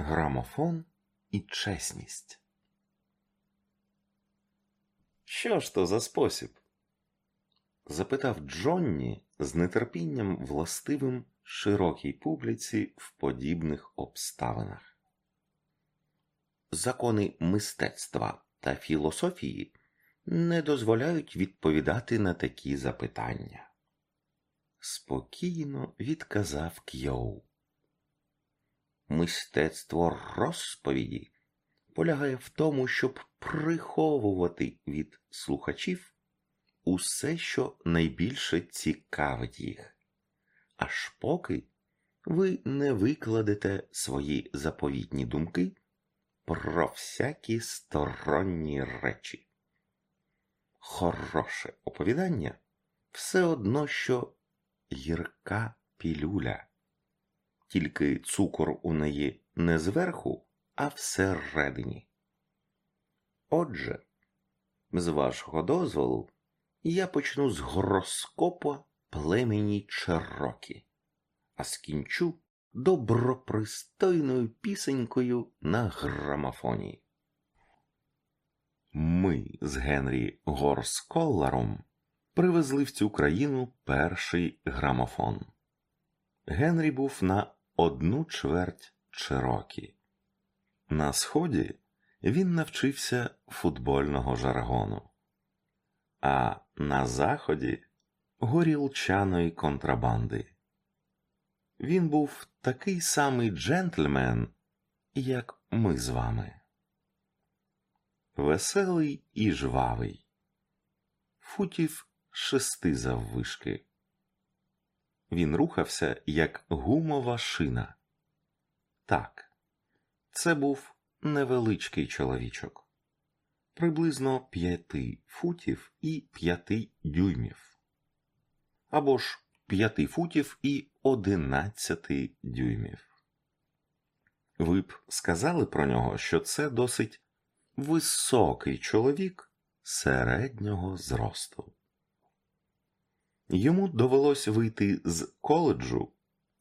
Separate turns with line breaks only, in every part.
грамофон і чесність. Що ж то за спосіб? запитав Джонні з нетерпінням властивим широкій публіці в подібних обставинах. Закони мистецтва та філософії не дозволяють відповідати на такі запитання. Спокійно відказав Кьоу. Мистецтво розповіді полягає в тому, щоб приховувати від слухачів усе, що найбільше цікавить їх, аж поки ви не викладете свої заповітні думки про всякі сторонні речі. Хороше оповідання все одно, що гірка пілюля, тільки цукор у неї не зверху, а всередині. Отже, з вашого дозволу, я почну з гороскопа племені Черокі, а скінчу добропристойною пісенькою на грамофоні. Ми з Генрі Горсколларом привезли в цю країну перший грамофон. Генрі був на одну чверть Черокі. На сході він навчився футбольного жаргону, а на заході горілчаної контрабанди. Він був такий самий джентльмен, як ми з вами. Веселий і жвавий, футів шести заввишки. Він рухався, як гумова шина. Так, це був невеличкий чоловічок, приблизно п'яти футів і п'яти дюймів, або ж п'яти футів і одинадцяти дюймів. Ви б сказали про нього, що це досить високий чоловік середнього зросту. Йому довелось вийти з коледжу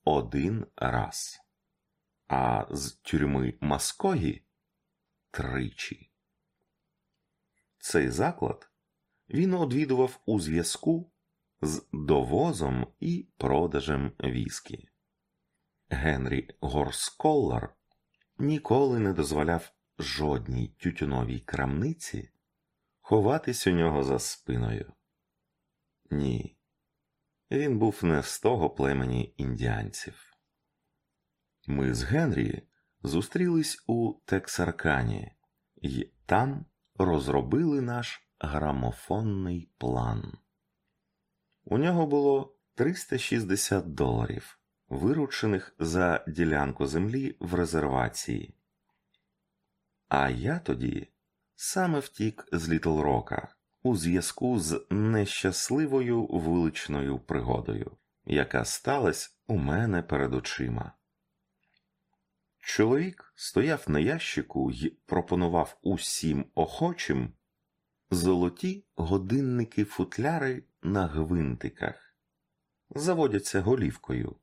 один раз, а з тюрми Маскогі тричі. Цей заклад він одвідував у зв'язку з довозом і продажем віскі. Генрі Горсколлар ніколи не дозволяв жодній тютюновій крамниці ховатись у нього за спиною. Ні, він був не з того племені індіанців. Ми з Генрі зустрілись у Тексаркані і там розробили наш грамофонний план. У нього було 360 доларів, виручених за ділянку землі в резервації. А я тоді саме втік з Літл Рока у зв'язку з нещасливою вуличною пригодою, яка сталася у мене перед очима. Чоловік стояв на ящику і пропонував усім охочим золоті годинники футляри на гвинтиках, заводяться голівкою.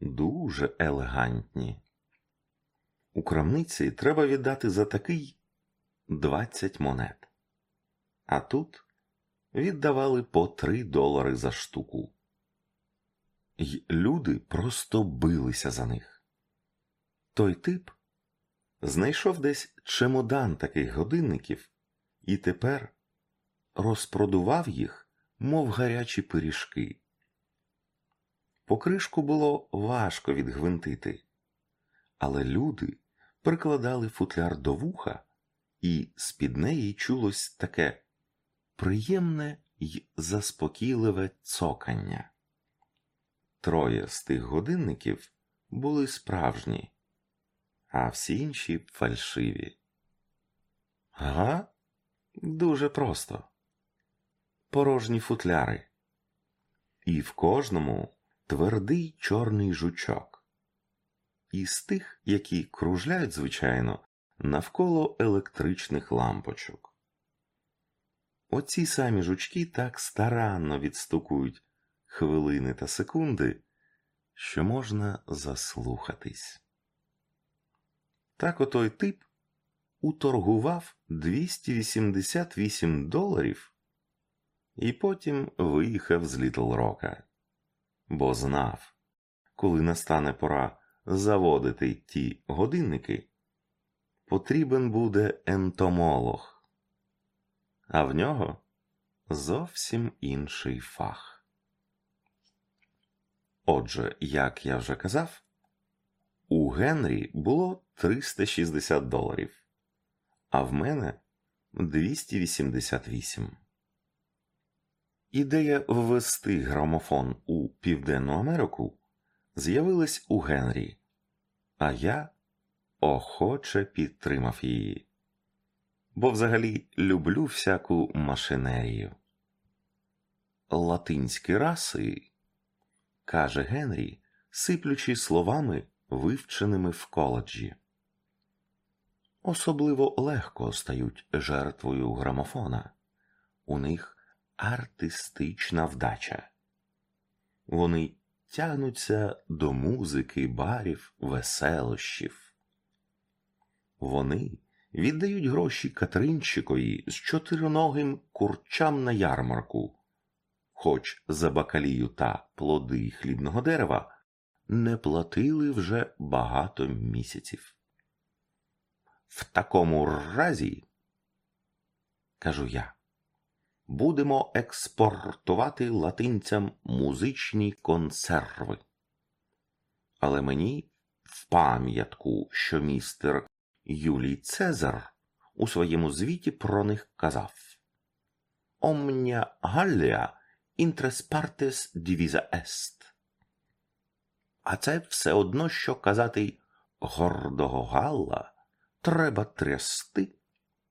Дуже елегантні. У крамниці треба віддати за такий 20 монет. А тут віддавали по 3 долари за штуку. Й люди просто билися за них. Той тип знайшов десь чемодан таких годинників і тепер розпродував їх, мов гарячі пиріжки. Покришку було важко відгвинтити, але люди прикладали футляр до вуха, і з під неї чулось таке приємне й заспокійливе цокання. Троє з тих годинників були справжні, а всі інші фальшиві. Ага, дуже просто. Порожні футляри. І в кожному твердий чорний жучок. Із тих, які кружляють, звичайно, навколо електричних лампочок. Оці самі жучки так старанно відстукують хвилини та секунди, що можна заслухатись. Так отой тип уторгував 288 доларів і потім виїхав з Літл Рока, бо знав, коли настане пора заводити ті годинники, потрібен буде ентомолог, а в нього зовсім інший фах. Отже, як я вже казав, у Генрі було 360 доларів, а в мене 288. Ідея ввести грамофон у Південну Америку з'явилась у Генрі, а я охоче підтримав її, бо взагалі люблю всяку машинерію. Латинські раси, каже Генрі, сиплючи словами, вивченими в коледжі. Особливо легко стають жертвою грамофона. У них артистична вдача. Вони тягнуться до музики, барів, веселощів. Вони віддають гроші Катринчикові з чотириногим курчам на ярмарку, хоч за бакалію та плоди хлібного дерева не платили вже багато місяців. В такому разі, кажу я, будемо експортувати латинцям музичні консерви. Але мені в пам'ятку, що містер Юлій Цезар у своєму звіті про них казав Gallia intres partes divisa est. А це все одно, що казати гордого Галла треба трясти,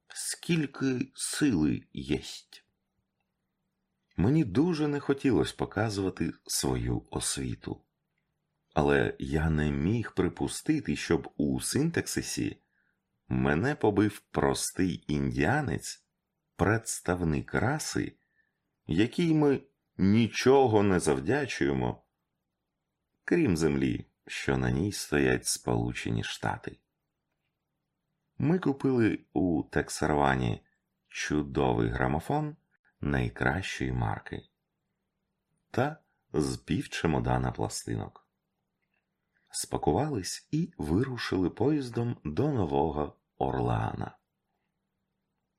скільки сили єсть. Мені дуже не хотілося показувати свою освіту, але я не міг припустити, щоб у синтаксисі мене побив простий індіанець, представник раси, якій ми нічого не завдячуємо, крім землі, що на ній стоять Сполучені Штати. Ми купили у Тексарвані чудовий грамофон найкращої марки та з пів чемодана пластинок. Спакувались і вирушили поїздом до Нового Орлеана.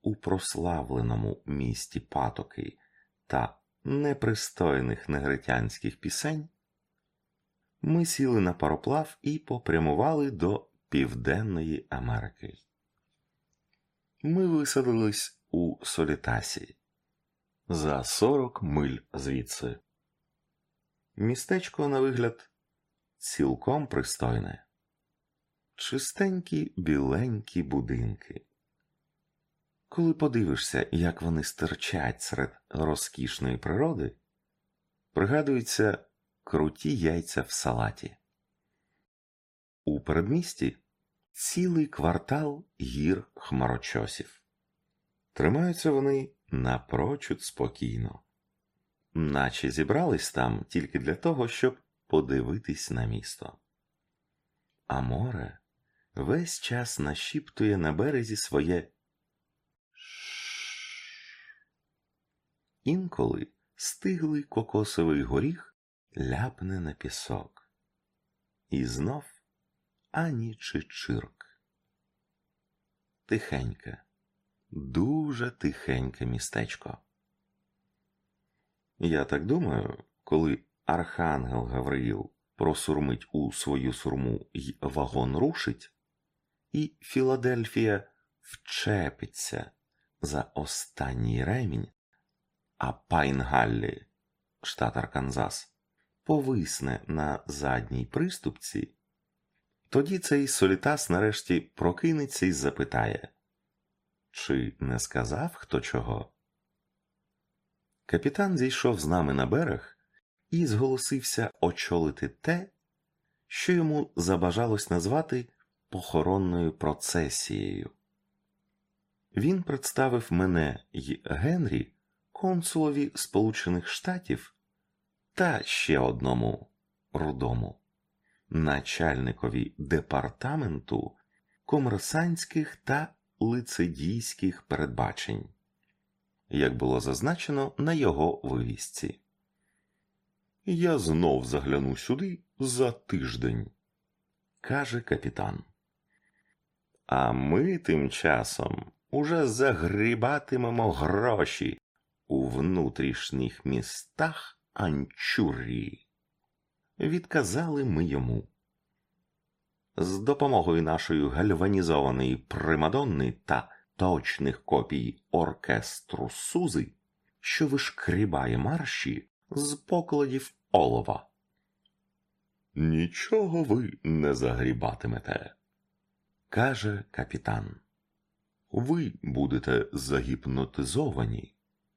У прославленому місті патоки та непристойних негритянських пісень ми сіли на пароплав і попрямували до Південної Америки. Ми висадились у Солітасі за 40 миль звідси. Містечко, на вигляд, цілком пристойне, чистенькі біленькі будинки. Коли подивишся, як вони стирчать серед розкішної природи, пригадуються круті яйця в салаті. У передмісті цілий квартал гір хмарочосів. Тримаються вони напрочуд спокійно, наче зібрались там тільки для того, щоб подивитись на місто. А море весь час нашіптує на березі своє Інколи стиглий кокосовий горіх ляпне на пісок. І знов ані чи чирк. Тихеньке, дуже тихеньке містечко. Я так думаю, коли Архангел Гавриїл просурмить у свою сурму й вагон рушить, і Філадельфія вчепиться за останній ремінь, а Пайнгаллі, штат Арканзас, повисне на задній приступці, тоді цей Солітас нарешті прокинеться і запитає Чи не сказав хто чого? Капітан зійшов з нами на берег і зголосився очолити те, що йому забажалось назвати похоронною процесією. Він представив мене й Генрі консулові Сполучених Штатів та ще одному рудому начальникові департаменту комерсантських та лицедійських передбачень, як було зазначено на його вивісці. Я знов загляну сюди за тиждень, каже капітан. А ми тим часом уже загрібатимемо гроші у внутрішніх містах Анчурії. Відказали ми йому. З допомогою нашої гальванізованої примадонни та точних копій оркестру Сузи, що вишкрібає марші з покладів олова. Нічого ви не загрібатимете, каже капітан. Ви будете загіпнотизовані.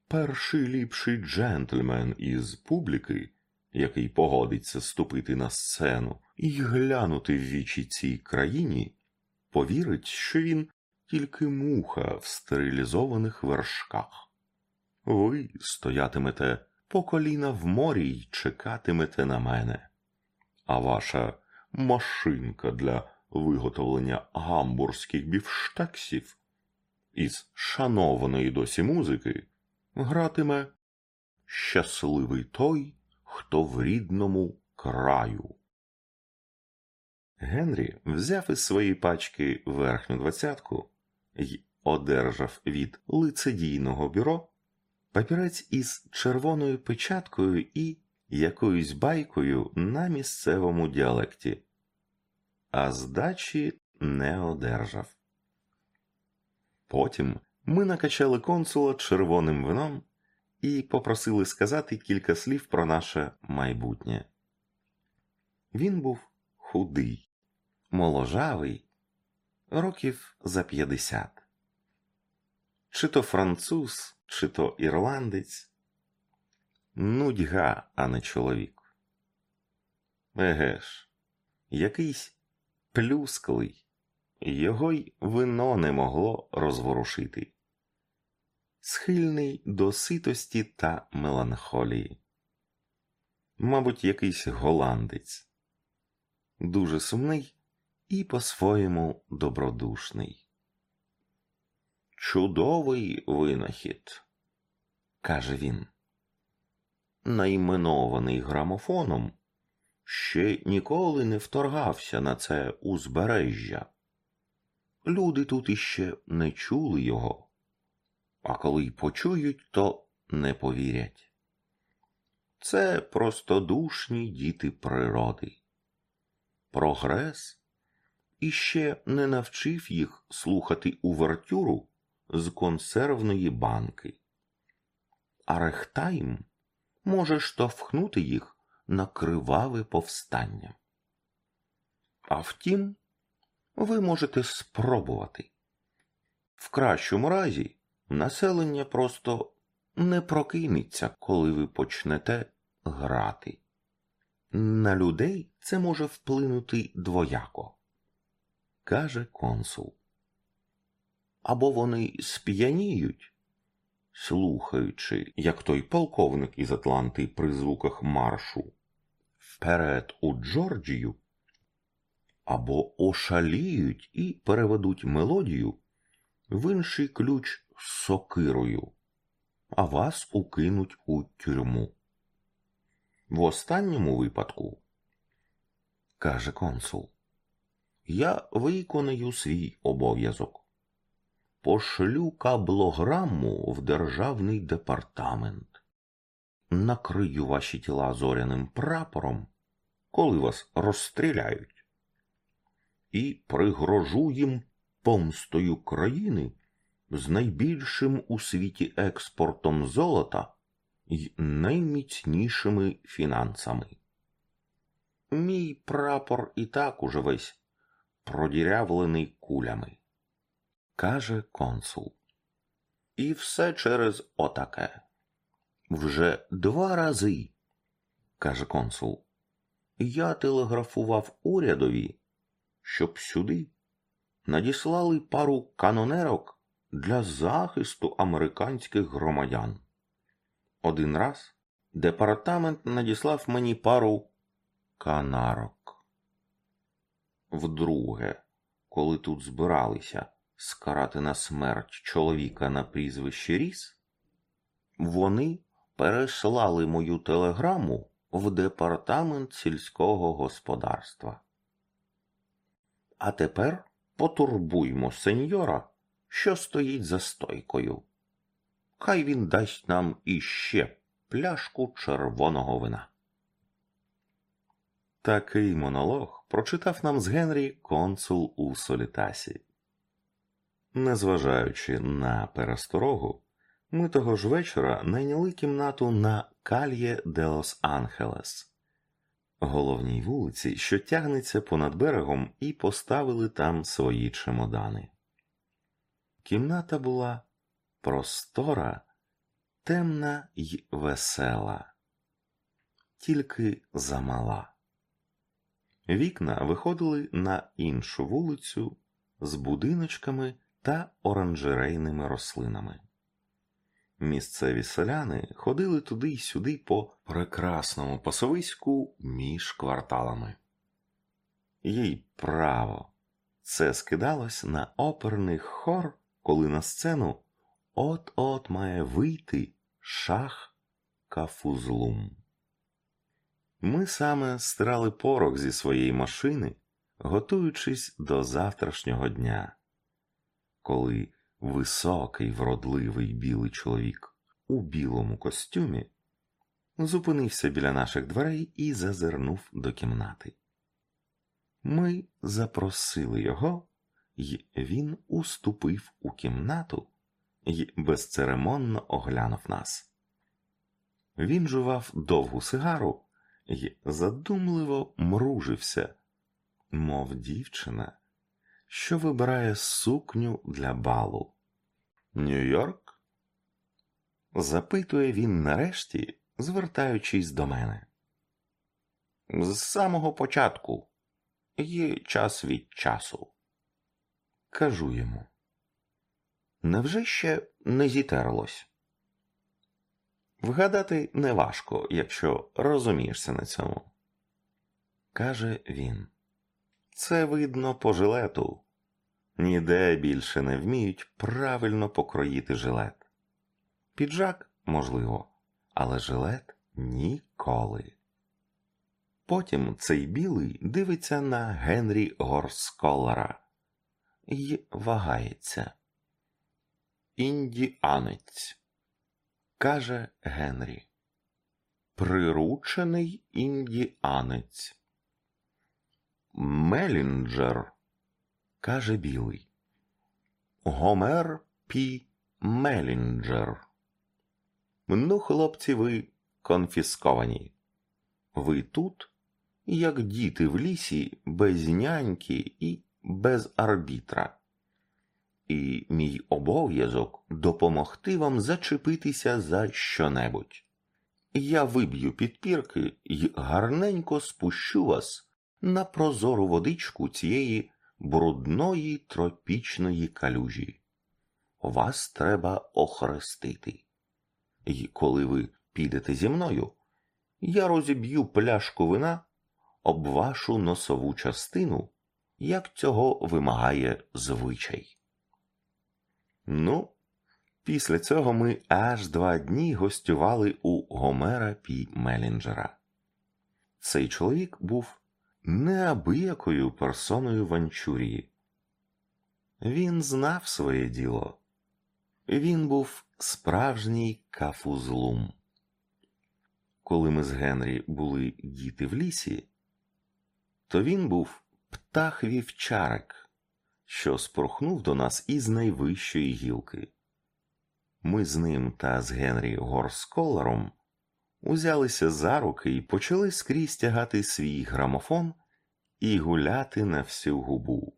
Перший ліпший джентльмен із публіки, який погодиться ступити на сцену і глянути в вічі цій країні, повірить, що він тільки муха в стерилізованих вершках. Ви стоятимете по коліна в морі й чекатимете на мене, а ваша машинка для виготовлення гамбурзьких бівштексів із шанованої досі музики гратиме щасливий той, хто в рідному краю. Генрі взяв із своєї пачки верхню двадцятку й одержав від лицедійного бюро папірець із червоною печаткою і якоюсь байкою на місцевому діалекті, а здачі не одержав. Потім ми накачали консула червоним вином і попросили сказати кілька слів про наше майбутнє. Він був худий, моложавий, років за п'ятдесят. Чи то француз, чи то ірландець. Нудьга, а не чоловік. Еге ж, якийсь плюсклий, його й вино не могло розворушити. Схильний до ситості та меланхолії. Мабуть, якийсь голландець, дуже сумний і по-своєму добродушний. Чудовий винахід, каже він. Найменований грамофоном ще ніколи не вторгався на це узбережжя. Люди тут іще не чули його, а коли й почують, то не повірять. Це простодушні діти природи. Прогрес іще не навчив їх слухати увертюру з консервної банки. А рехтайм може штовхнути їх на криваве повстання. А втім, ви можете спробувати. В кращому разі населення просто не прокинеться, коли ви почнете грати. На людей це може вплинути двояко, каже консул. Або вони сп'яніють, слухаючи, як той полковник із Атланти при звуках маршу вперед у Джорджію, або ошаліють і переведуть мелодію в інший ключ з сокирою, а вас укинуть у тюрму. В останньому випадку, каже консул, я виконаю свій обов'язок. Пошлю каблограму в державний департамент. Накрию ваші тіла зоряним прапором, коли вас розстріляють, і пригрожу їм помстою країни з найбільшим у світі експортом золота й найміцнішими фінансами. Мій прапор і так уже весь продірявлений кулями, каже консул. І все через отаке. Вже два рази, каже консул, я телеграфував урядові, щоб сюди надіслали пару канонерок для захисту американських громадян. Один раз департамент надіслав мені пару канарок. Вдруге, коли тут збиралися скарати на смерть чоловіка на прізвище Ріс, вони переслали мою телеграму в департамент сільського господарства. А тепер потурбуймо сеньора, що стоїть за стойкою. Хай він дасть нам іще пляшку червоного вина. Такий монолог прочитав нам з Генрі консул у Солітасі. Незважаючи на пересторогу, ми того ж вечора найняли кімнату на Кальє де лос Анхелес, головній вулиці, що тягнеться понад берегом, і поставили там свої чемодани. Кімната була простора, темна й весела, тільки замала. Вікна виходили на іншу вулицю з будиночками та оранжерейними рослинами. Місцеві селяни ходили туди й сюди по прекрасному пасовиську між кварталами. Їй право, це скидалось на оперний хор, коли на сцену от-от має вийти шах кафузлум. Ми саме стирали порох зі своєї машини, готуючись до завтрашнього дня, коли високий вродливий білий чоловік у білому костюмі зупинився біля наших дверей і зазирнув до кімнати. Ми запросили його, і він уступив у кімнату і безцеремонно оглянув нас. Він жував довгу сигару і задумливо мружився, мов дівчина, що вибирає сукню для балу. Нью-Йорк? запитує він нарешті, звертаючись до мене. З самого початку є час від часу. Кажу йому. Невже ще не зітерлось? Вгадати неважко, якщо розумієшся на цьому. Каже він. Це видно по жилету. Ніде більше не вміють правильно покроїти жилет. Піджак можливо, але жилет ніколи. Потім цей білий дивиться на Генрі Горсколара і вагається. Індіанець, каже Генрі. Приручений індіанець. Мелінджер, каже білий. Гомер Пі Мелінджер. Ну, хлопці, ви конфісковані. Ви тут, як діти в лісі, без няньки і без арбітра. І мій обов'язок допомогти вам зачепитися за щонебудь. Я виб'ю підпірки і гарненько спущу вас на прозору водичку цієї брудної тропічної калюжі. Вас треба охрестити. І коли ви підете зі мною, я розіб'ю пляшку вина об вашу носову частину, як цього вимагає звичай. Ну, після цього ми аж два дні гостювали у Гомера Пі Мелінджера. Цей чоловік був неабиякою персоною в Анчурії. Він знав своє діло. Він був справжній кафузлум. Коли ми з Генрі були діти в лісі, то він був птах вівчарик, що спорхнув до нас із найвищої гілки. Ми з ним та з Генрі Горсколаром узялися за руки і почали скрізь тягати свій грамофон і гуляти на всю губу.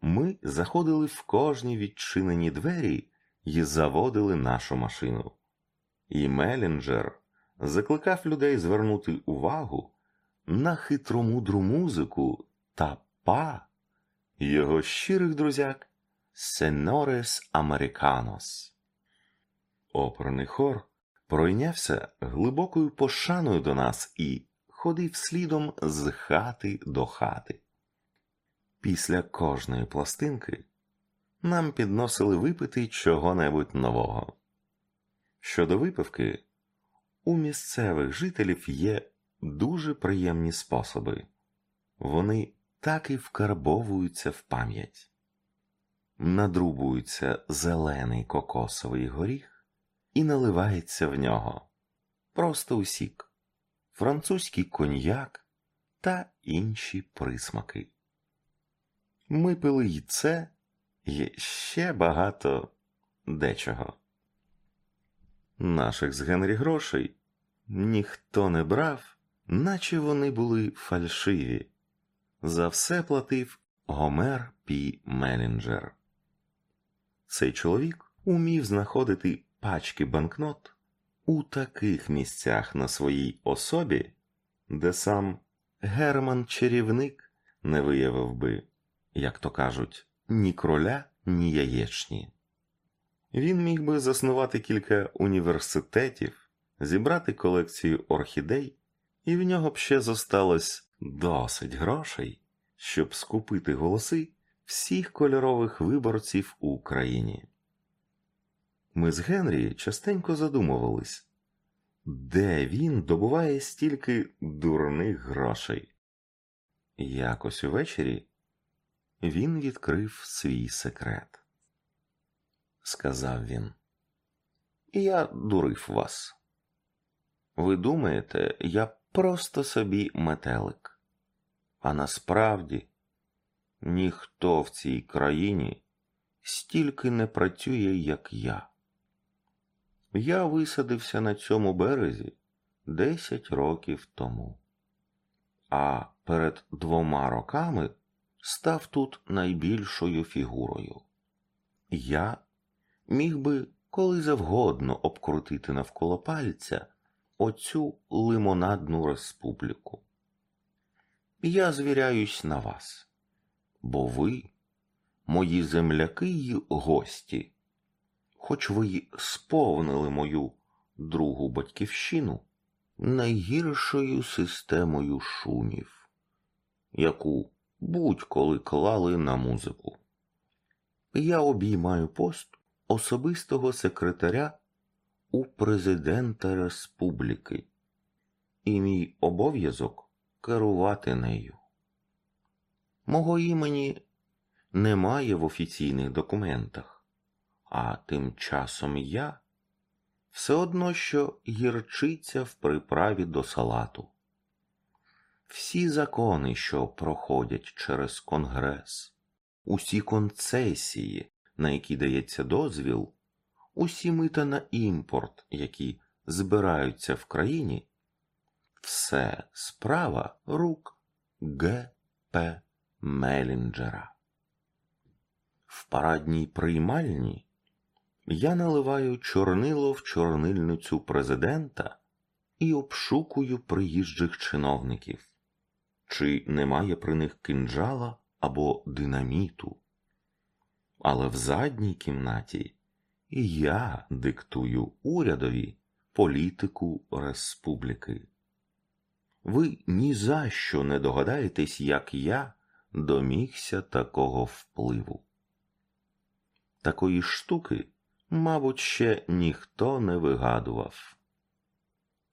Ми заходили в кожні відчинені двері і заводили нашу машину. І Мелінджер закликав людей звернути увагу на хитромудру музику та па його щирих друзяк Сенорес Американос. Оперний хор пройнявся глибокою пошаною до нас і ходив слідом з хати до хати. Після кожної пластинки нам підносили випити чого-небудь нового. Щодо випивки, у місцевих жителів є дуже приємні способи. Вони так і вкарбовуються в пам'ять. Надрубується зелений кокосовий горіх і наливається в нього просто усік, французький коньяк та інші присмаки. Ми пили й це, і ще багато дечого. Наших з Генрі грошей ніхто не брав, наче вони були фальшиві. За все платив Гомер Пі Мелінджер. Цей чоловік умів знаходити пачки банкнот у таких місцях на своїй особі, де сам Герман Чарівник не виявив би, як то кажуть, ні кроля, ні яєчні. Він міг би заснувати кілька університетів, зібрати колекцію орхідей, і в нього б ще зосталось досить грошей, щоб скупити голоси всіх кольорових виборців у Україні. Ми з Генрі частенько задумувались, де він добуває стільки дурних грошей. Якось увечері він відкрив свій секрет. Сказав він, я дурив вас. Ви думаєте, я просто собі метелик. А насправді ніхто в цій країні стільки не працює, як я. Я висадився на цьому березі десять років тому, а перед двома роками став тут найбільшою фігурою. Я міг би коли завгодно обкрутити навколо пальця оцю лимонадну республіку. Я звіряюсь на вас, бо ви, мої земляки й гості, хоч ви й сповнили мою другу батьківщину найгіршою системою шумів, яку будь-коли клали на музику. Я обіймаю пост особистого секретаря у президента республіки, і мій обов'язок керувати нею. Мого імені немає в офіційних документах, а тим часом я все одно що гірчиця в приправі до салату. Всі закони, що проходять через Конгрес, усі концесії, на які дається дозвіл, усі мита на імпорт, які збираються в країні, все справа рук Г. П. Мелінджера. В парадній приймальні я наливаю чорнило в чорнильницю президента і обшукую приїжджих чиновників, чи немає при них кинджала або динаміту. Але в задній кімнаті я диктую урядові політику республіки. Ви ні за що не догадаєтесь, як я домігся такого впливу. Такої штуки, мабуть, ще ніхто не вигадував.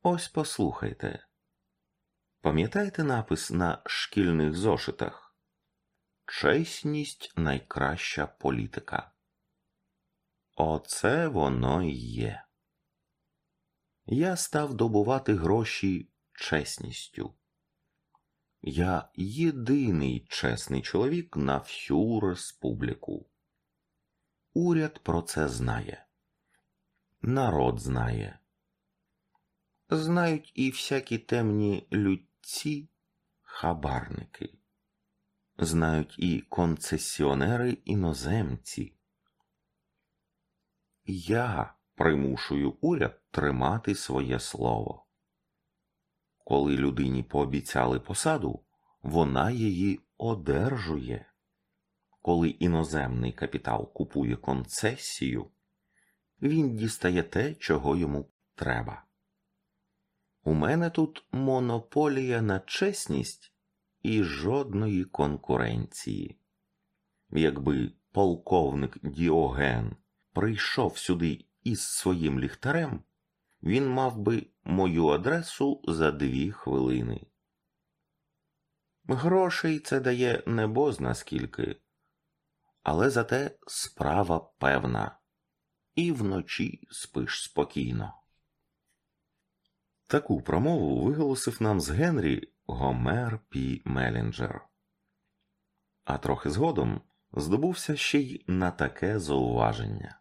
Ось послухайте. Пам'ятаєте напис на шкільних зошитах? Чесність найкраща політика. Оце воно й є. Я став добувати гроші чесністю. Я єдиний чесний чоловік на всю республіку. Уряд про це знає. Народ знає. Знають і всякі темні людці хабарники. Знають і концесіонери іноземці. Я примушую уряд тримати своє слово. Коли людині пообіцяли посаду, вона її одержує. Коли іноземний капітал купує концесію, він дістає те, чого йому треба. У мене тут монополія на чесність і жодної конкуренції. Якби полковник Діоген прийшов сюди із своїм ліхтарем, він мав би мою адресу за дві хвилини. Грошей це дає небозна скільки, але зате справа певна, і вночі спиш спокійно. Таку промову виголосив нам з Генрі Гомер Пі Мелінджер. А трохи згодом здобувся ще й на таке зауваження.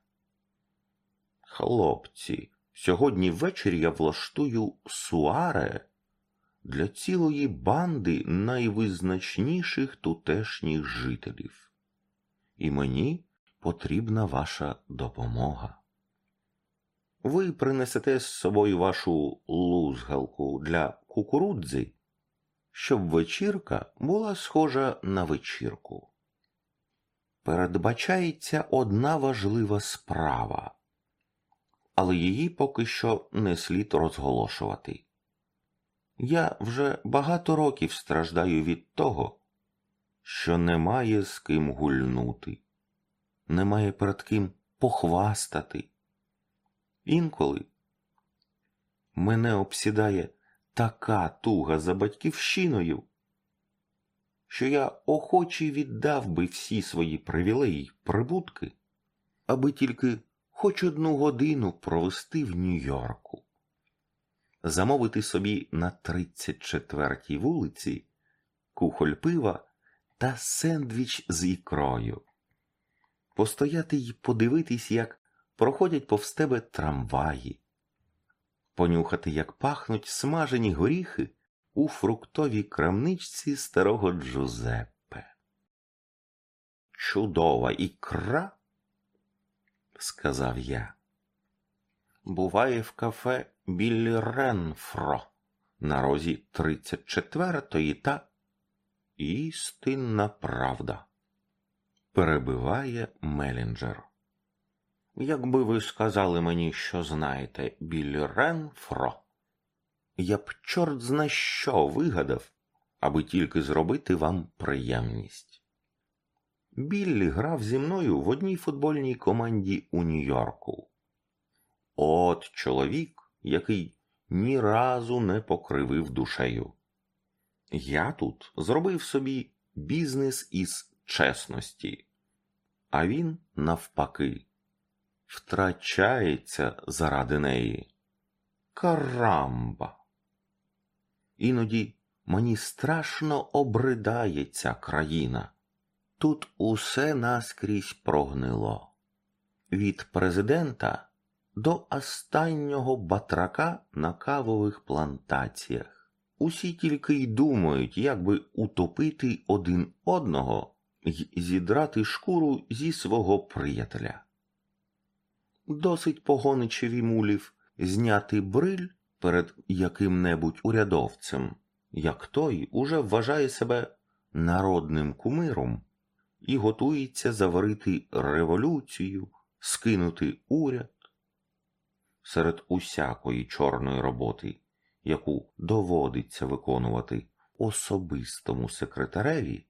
Хлопці, сьогодні ввечері я влаштую суаре для цілої банди найвизначніших тутешніх жителів. І мені потрібна ваша допомога. Ви принесете з собою вашу лузгалку для кукурудзи, щоб вечірка була схожа на вечірку. Передбачається одна важлива справа, але її поки що не слід розголошувати. Я вже багато років страждаю від того, що немає з ким гульнути, немає перед ким похвастати. Інколи мене обсідає така туга за батьківщиною, що я охоче віддав би всі свої привілеї прибутки, аби тільки хоч одну годину провести в Нью-Йорку, замовити собі на 34-й вулиці кухоль пива та сендвіч з ікрою, постояти й подивитись, як проходять повз тебе трамваї, понюхати, як пахнуть смажені горіхи у фруктовій крамничці старого Джузеппе. Чудова ікра, сказав я. Буває в кафе Біллі Ренфро на розі 34-ї та істинна правда. Перебиває Мелінджер. Якби ви сказали мені, що знаєте Біллі Ренфро, я б чорт зна що вигадав, аби тільки зробити вам приємність. Біллі грав зі мною в одній футбольній команді у Нью-Йорку. От чоловік, який ні разу не покривив душею. Я тут зробив собі бізнес із чесності, а він, навпаки, втрачається заради неї. Карамба! Іноді мені страшно обридає ця країна. Тут усе наскрізь прогнило. Від президента до останнього батрака на кавових плантаціях. Усі тільки й думають, як би утопити один одного й зідрати шкуру зі свого приятеля. Досить погоничеві мулів зняти бриль перед яким-небудь урядовцем, як той уже вважає себе народним кумиром і готується заварити революцію, скинути уряд. Серед усякої чорної роботи, яку доводиться виконувати особистому секретареві,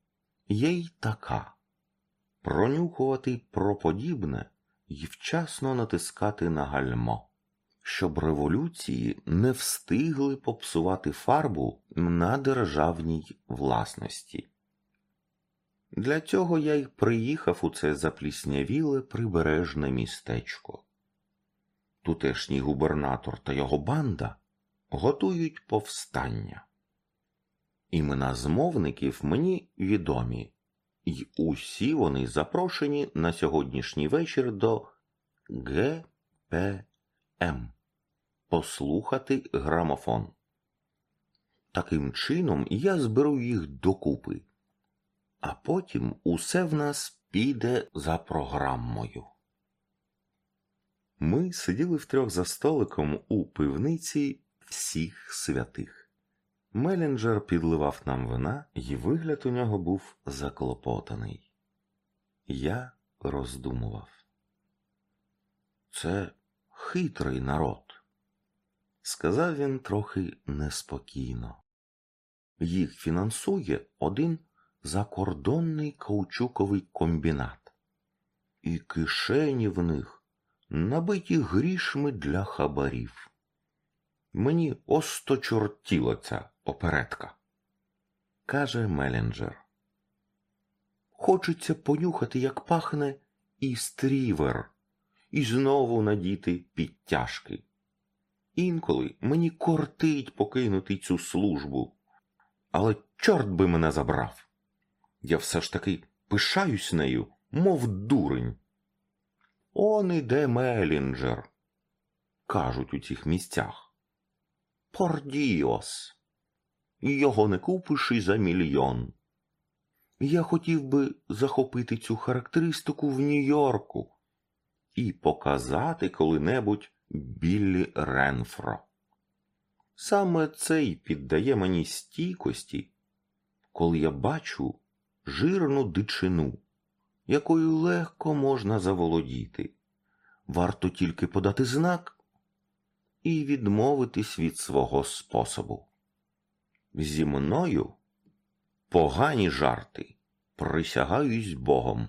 є й така пронюхувати про подібне і вчасно натискати на гальмо, щоб революції не встигли попсувати фарбу на державній власності. Для цього я й приїхав у це запліснявіле прибережне містечко. Тутешній губернатор та його банда готують повстання. Імена змовників мені відомі, і усі вони запрошені на сьогоднішній вечір до ГПМ послухати грамофон. Таким чином я зберу їх докупи, а потім усе в нас піде за програмою. Ми сиділи втрьох за столиком у пивниці всіх святих. Мелінджер підливав нам вина, і вигляд у нього був заклопотаний. Я роздумував. Це хитрий народ, сказав він трохи неспокійно. Їх фінансує один закордонний каучуковий комбінат, і кишені в них набиті грішми для хабарів. Мені осточортіла ця оперетка, каже Меленджер. Хочеться понюхати, як пахне істрівер, і знову надіти підтяжки. Інколи мені кортить покинути цю службу, але чорт би мене забрав. Я все ж таки пишаюсь нею, мов дурень. Он іде Мелінджер, кажуть у цих місцях. Пордіос, його не купиш і за мільйон. Я хотів би захопити цю характеристику в Нью-Йорку і показати коли-небудь Біллі Ренфро. Саме це й піддає мені стійкості, коли я бачу жирну дичину, якою легко можна заволодіти. Варто тільки подати знак і відмовитись від свого способу. Зі мною погані жарти, присягаюсь Богом.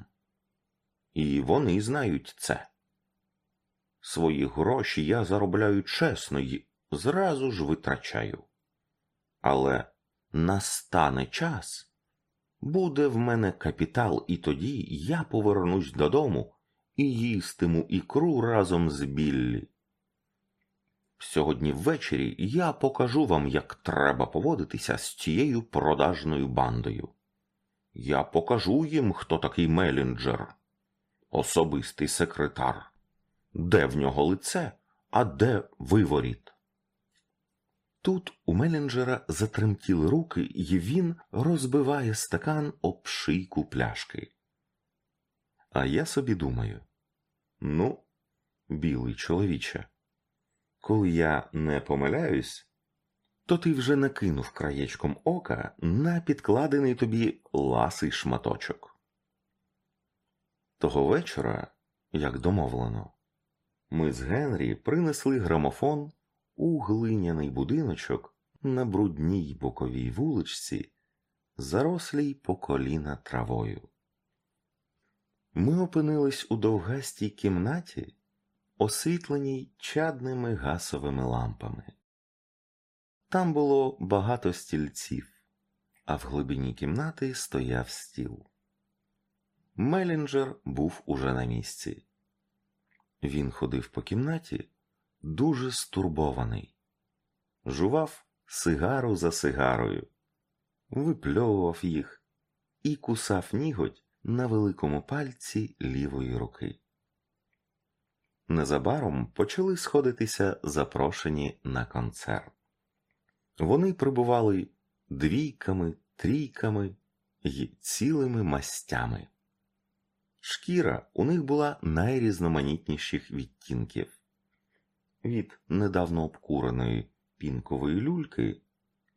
І вони знають це. Свої гроші я заробляю чесно і зразу ж витрачаю. Але настане час, буде в мене капітал, і тоді я повернусь додому і їстиму ікру разом з Біллі. Сьогодні ввечері я покажу вам, як треба поводитися з цією продажною бандою. Я покажу їм, хто такий Мелінджер, особистий секретар, де в нього лице, а де виворіт. Тут у Мелінджера затремтіли руки, і він розбиває стакан об шийку пляшки. А я собі думаю ну, білий чоловіче, коли я не помиляюсь, то ти вже накинув краєчком ока на підкладений тобі ласий шматочок. Того вечора, як домовлено, ми з Генрі принесли грамофон у глиняний будиночок на брудній боковій вуличці, зарослій по коліна травою. Ми опинились у довгастій кімнаті, освітленій чадними гасовими лампами. Там було багато стільців, а в глибині кімнати стояв стіл. Мелінджер був уже на місці. Він ходив по кімнаті дуже стурбований, жував сигару за сигарою, випльовував їх і кусав ніготь на великому пальці лівої руки. Незабаром почали сходитися запрошені на концерт. Вони прибували двійками, трійками й цілими мастями. Шкіра у них була найрізноманітніших відтінків від недавно обкуреної пінкової люльки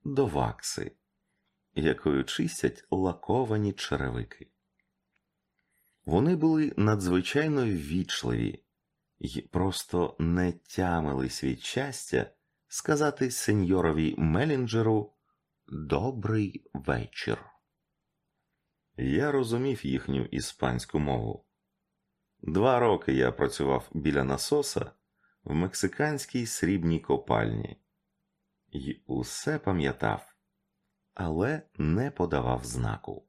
до вакси, якою чистять лаковані черевики. Вони були надзвичайно ввічливі й просто не тямились від щастя сказати сеньорові Мелінджеру Добрий вечір. Я розумів їхню іспанську мову. Два роки я працював біля насоса в мексиканській срібній копальні І усе пам'ятав, але не подавав знаку.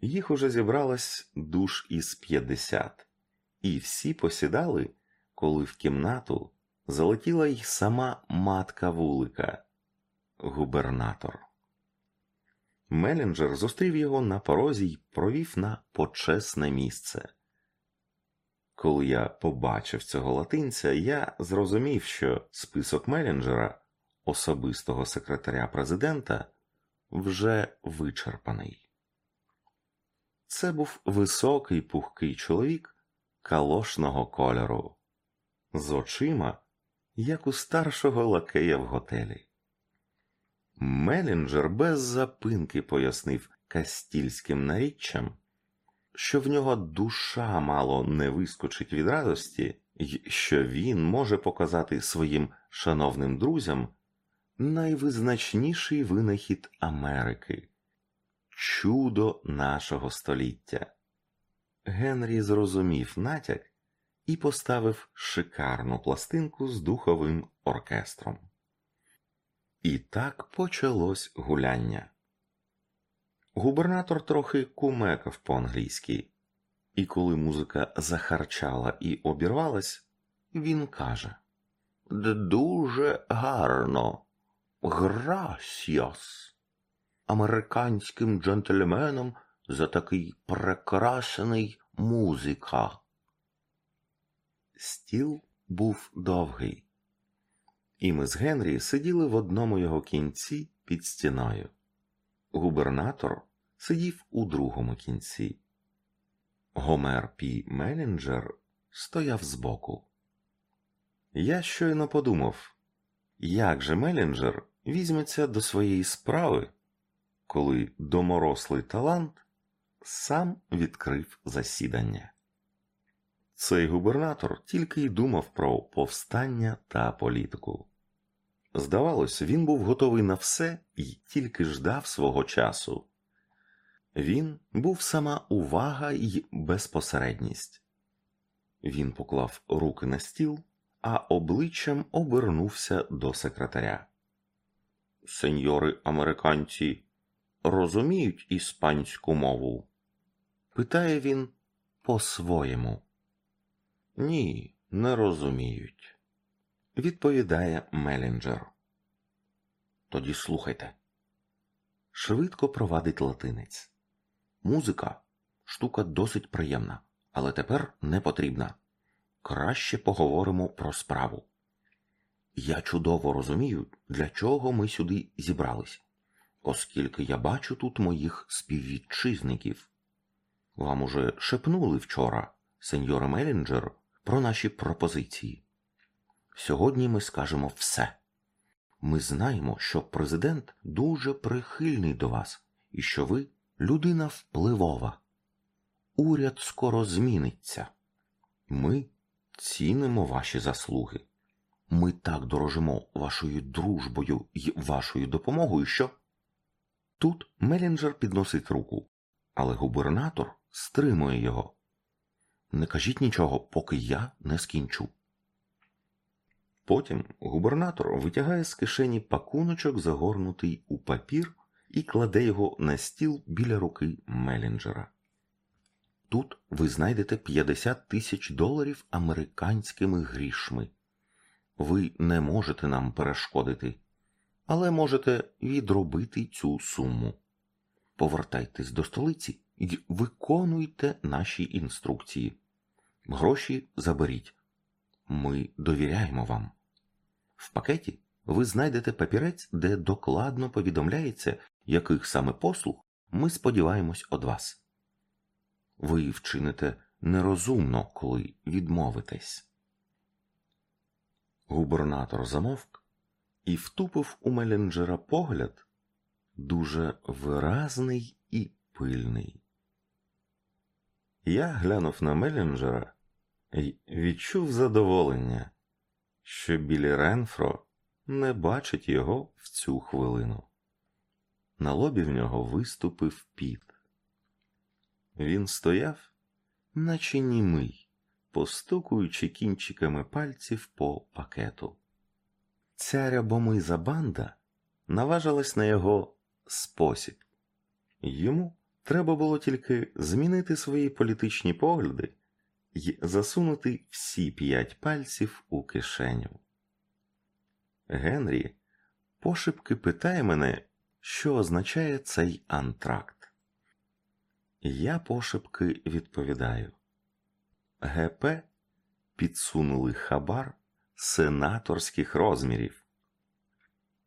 Їх уже зібралось душ із п'ятдесят, і всі посідали, коли в кімнату залетіла й сама матка вулика, губернатор. Мелінджер зустрів його на порозі й провів на почесне місце. Коли я побачив цього латинця, я зрозумів, що список Мелінджера, особистого секретаря президента, вже вичерпаний. Це був високий пухкий чоловік калошного кольору, з очима, як у старшого лакея в готелі. Мелінджер без запинки пояснив кастільським наріччям, що в нього душа мало не вискочить від радості, і що він може показати своїм шановним друзям найвизначніший винахід Америки чудо нашого століття. Генрі зрозумів натяк і поставив шикарну пластинку з духовим оркестром. І так почалось гуляння. Губернатор трохи кумекав по-англійськи, і коли музика захарчала і обірвалась, він каже Дуже гарно, грасіос. Американським джентльменом за такий прекрасний музика. Стіл був довгий, і ми з Генрі сиділи в одному його кінці під стіною. Губернатор сидів у другому кінці. Гомер Пі Мелінджер стояв збоку. Я щойно подумав, як же Мелінджер візьметься до своєї справи, коли доморослий талант сам відкрив засідання. Цей губернатор тільки й думав про повстання та політику. Здавалось, він був готовий на все і тільки ждав свого часу. Він був сама увага й безпосередність. Він поклав руки на стіл, а обличчям обернувся до секретаря. Сеньори американці розуміють іспанську мову? Питає він по-своєму. Ні, не розуміють, відповідає Мелінджер. Тоді слухайте. Швидко провадить латинець. Музика штука досить приємна, але тепер не потрібна. Краще поговоримо про справу. Я чудово розумію, для чого ми сюди зібрались, оскільки я бачу тут моїх співвітчизників. Вам уже шепнули вчора, сеньоре Мелінджер, про наші пропозиції. Сьогодні ми скажемо все. Ми знаємо, що президент дуже прихильний до вас і що ви людина впливова. Уряд скоро зміниться. Ми цінимо ваші заслуги. Ми так дорожимо вашою дружбою і вашою допомогою, що. Тут Мелінджер підносить руку, але губернатор стримує його. Не кажіть нічого, поки я не скінчу. Потім губернатор витягає з кишені пакуночок, загорнутий у папір, і кладе його на стіл біля руки Мелінджера. Тут ви знайдете 50 тисяч доларів американськими грішми. Ви не можете нам перешкодити, але можете відробити цю суму. Повертайтесь до столиці і виконуйте наші інструкції. Гроші заберіть. Ми довіряємо вам. В пакеті ви знайдете папірець, де докладно повідомляється, яких саме послуг ми сподіваємось від вас. Ви вчините нерозумно, коли відмовитесь. Губернатор замовк і втупив у Меленджера погляд дуже виразний і пильний. Я глянув на Меленджера і відчув задоволення, що Білі Ренфро не бачить його в цю хвилину. На лобі в нього виступив піт. Він стояв, наче німий, постукуючи кінчиками пальців по пакету. Ця рябомиза банда наважилась на його спосіб. Йому треба було тільки змінити свої політичні погляди і засунути всі п'ять пальців у кишеню. Генрі пошепки питає мене, що означає цей антракт. Я пошепки відповідаю ГП підсунули хабар сенаторських розмірів.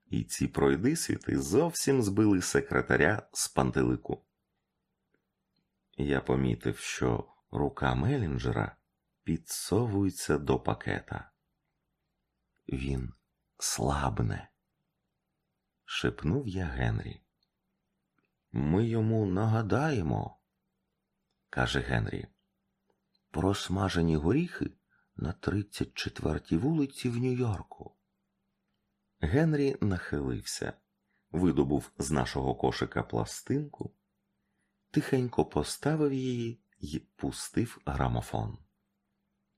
І ці пройдисвіти зовсім збили секретаря з пантелику. Я помітив, що рука Мелінджера підсовується до пакета. Він слабне, шепнув я Генрі. Ми йому нагадаємо, каже Генрі, про смажені горіхи на 34-й вулиці в Нью-Йорку. Генрі нахилився, видобув з нашого кошика пластинку, тихенько поставив її і пустив грамофон.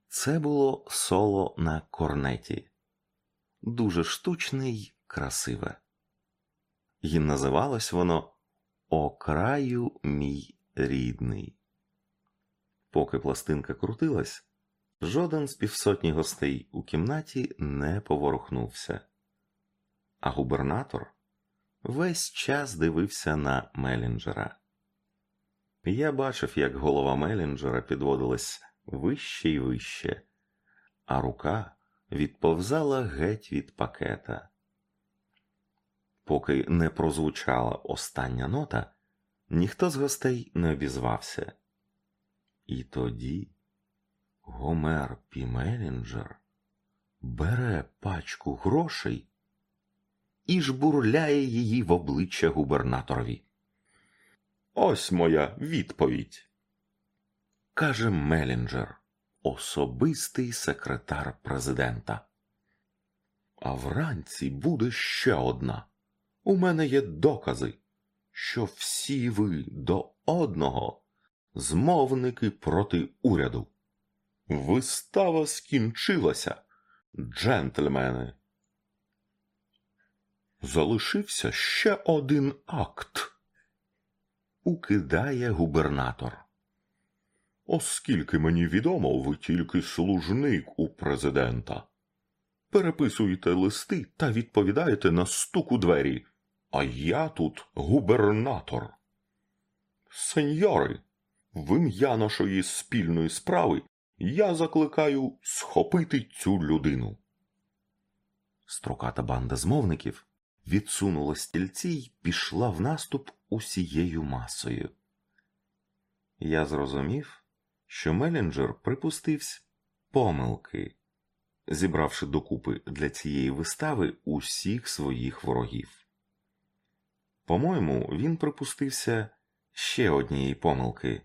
Це було соло на корнеті, дуже штучне й красиве. І називалось воно О краю мій рідний. Поки пластинка крутилась, жоден з півсотні гостей у кімнаті не поворухнувся, а губернатор весь час дивився на Мелінджера. Я бачив, як голова Мелінджера підводилась вище й вище, а рука відповзала геть від пакета. Поки не прозвучала остання нота, ніхто з гостей не обізвався. І тоді Гомер Пімелінджер бере пачку грошей і жбурляє її в обличчя губернаторові. Ось моя відповідь, каже Мелінджер, особистий секретар президента. А вранці буде ще одна. У мене є докази, що всі ви до одного змовники проти уряду. Вистава скінчилася, джентльмени. Залишився ще один акт. Укидає губернатор. Оскільки мені відомо, ви тільки служник у президента. Переписуєте листи та відповідаєте на стук у двері. А я тут губернатор. Сеньори, в ім'я нашої спільної справи я закликаю схопити цю людину. Строката банда змовників відсунула стільці й пішла в наступ усією масою. Я зрозумів, що Мелінджер припустився помилки, зібравши докупи для цієї вистави усіх своїх ворогів. По-моєму, він припустився ще однієї помилки,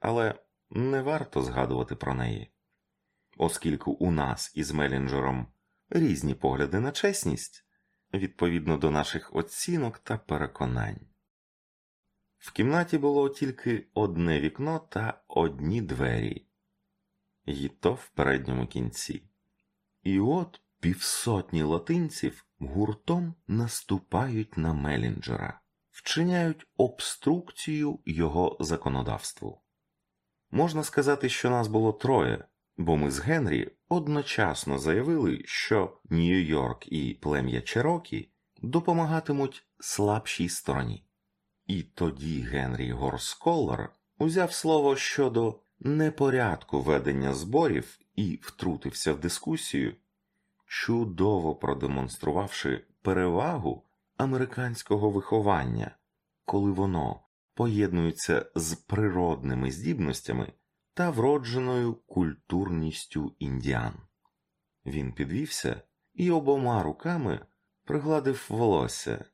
але не варто згадувати про неї, оскільки у нас із Мелінджером різні погляди на чесність відповідно до наших оцінок та переконань. В кімнаті було тільки одне вікно та одні двері, і то в передньому кінці. І от півсотні латинців гуртом наступають на Мелінджера, вчиняють обструкцію його законодавству. Можна сказати, що нас було троє, бо ми з Генрі одночасно заявили, що Нью-Йорк і плем'я Черокі допомагатимуть слабшій стороні. І тоді Генрі Горсколлар узяв слово щодо непорядку ведення зборів і втрутився в дискусію, чудово продемонструвавши перевагу американського виховання, коли воно поєднується з природними здібностями та вродженою культурністю індіан. Він підвівся і обома руками пригладив волосся,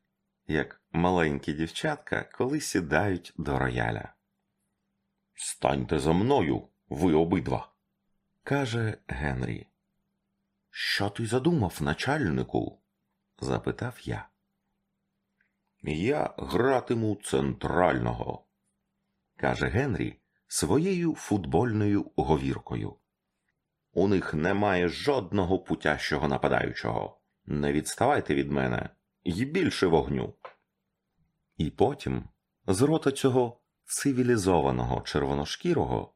як маленькі дівчатка, коли сідають до рояля. Станьте за мною, ви обидва, каже Генрі. Що ти задумав, начальнику? запитав я. Я гратиму центрального, каже Генрі своєю футбольною говіркою. У них немає жодного путящого нападаючого. Не відставайте від мене і більше вогню. І потім з рота цього цивілізованого червоношкірого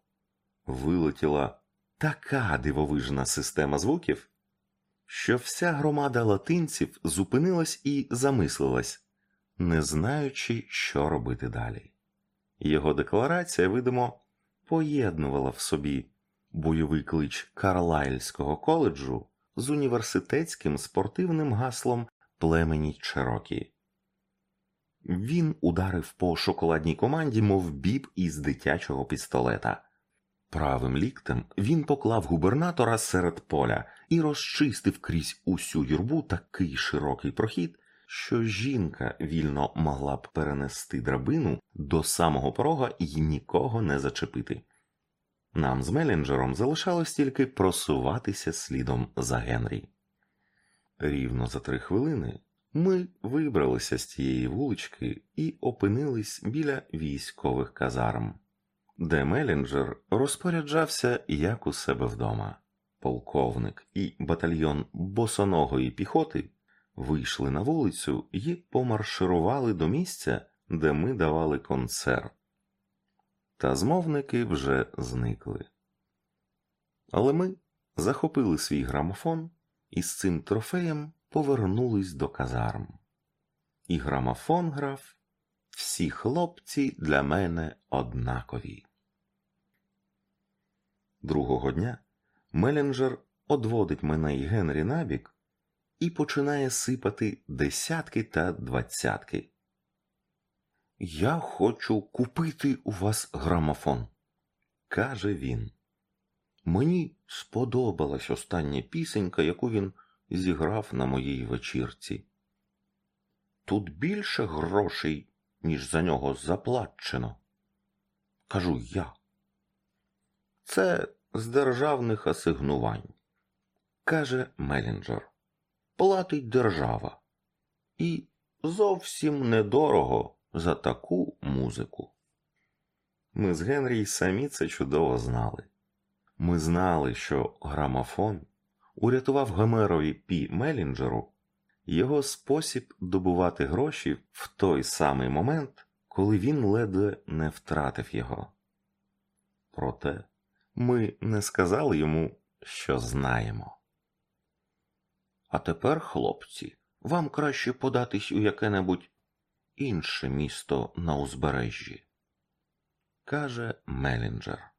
вилетіла така дивовижна система звуків, що вся громада латинців зупинилась і замислилась, не знаючи, що робити далі. Його декларація, видимо, поєднувала в собі бойовий клич Карлайльського коледжу з університетським спортивним гаслом племені Черокі. Він ударив по шоколадній команді, мов біб із дитячого пістолета. Правим ліктем він поклав губернатора серед поля і розчистив крізь усю юрбу такий широкий прохід, що жінка вільно могла б перенести драбину до самого порога і нікого не зачепити. Нам з Мелінджером залишалось тільки просуватися слідом за Генрі. Рівно за три хвилини Ми вибралися з тієї вулички і опинились біля військових казарм, де Мелінджер розпоряджався як у себе вдома. Полковник і батальйон босоногої піхоти вийшли на вулицю і помарширували до місця, де ми давали концерт. Та змовники вже зникли. Але ми захопили свій грамофон і з цим трофеєм повернулись до казарм. І грамофон грав всі хлопці для мене однакові. Другого дня Меленджер одводить мене й Генрі набік і починає сипати десятки та двадцятки. Я хочу купити у вас грамофон, каже він. Мені сподобалась остання пісенька, яку він зіграв на моїй вечірці. Тут більше грошей, ніж за нього заплачено. Кажу я. Це з державних асигнувань, каже Мелінджер. Платить держава. І зовсім недорого за таку музику. Ми з Генрі й самі це чудово знали. Ми знали, що грамофон урятував Гомерові Пі Мелінджеру його спосіб добувати гроші в той самий момент, коли він ледве не втратив його. Проте ми не сказали йому, що знаємо. А тепер, хлопці, вам краще податись у яке-небудь інше місто на узбережжі, каже Мелінджер.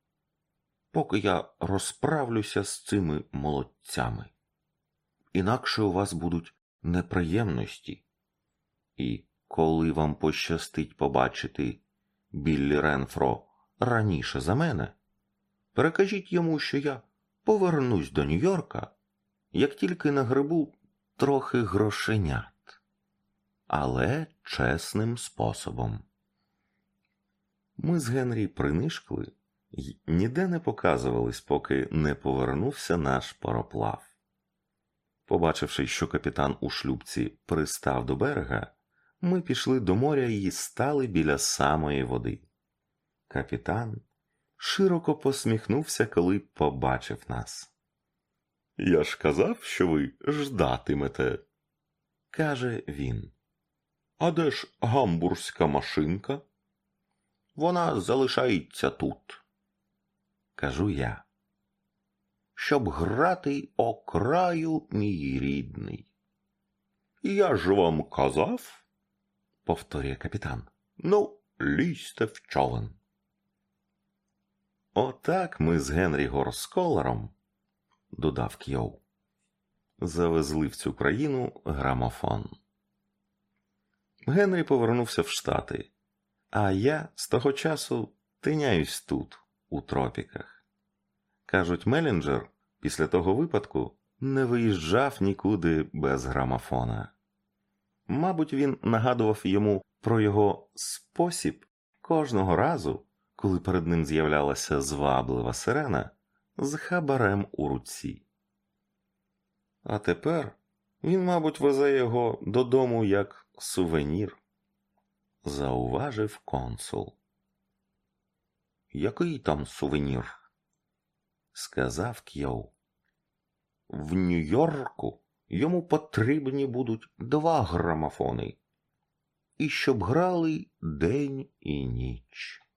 Поки я розправлюся з цими молодцями. Інакше у вас будуть неприємності. І коли вам пощастить побачити Біллі Ренфро раніше за мене, перекажіть йому, що я повернусь до Нью-Йорка, як тільки нагребу трохи грошенят, але чесним способом. Ми з Генрі принишкли й ніде не показувались, поки не повернувся наш пароплав. Побачивши, що капітан у шлюбці пристав до берега, ми пішли до моря і стали біля самої води. Капітан широко посміхнувся, коли побачив нас. Я ж казав, що ви ждатимете, каже він. А де ж гамбурзька машинка? Вона залишається тут, кажу я. Щоб грати о краю мій рідний. Я ж вам казав, повторює капітан. Ну, лізьте в човен. Отак ми з Генрі Горсколером, додав Кьоу, завезли в цю країну грамофон. Генрі повернувся в Штати, а я з того часу тиняюсь тут, у тропіках. Кажуть, Мелінджер після того випадку не виїжджав нікуди без грамофона. Мабуть, він нагадував йому про його спосіб кожного разу, коли перед ним з'являлася зваблива сирена з хабарем у руці. А тепер він, мабуть, везе його додому як сувенір, зауважив консул. Який там сувенір? сказав К'йоу. В Нью-Йорку йому потрібні будуть два грамофони, і щоб грали день і ніч.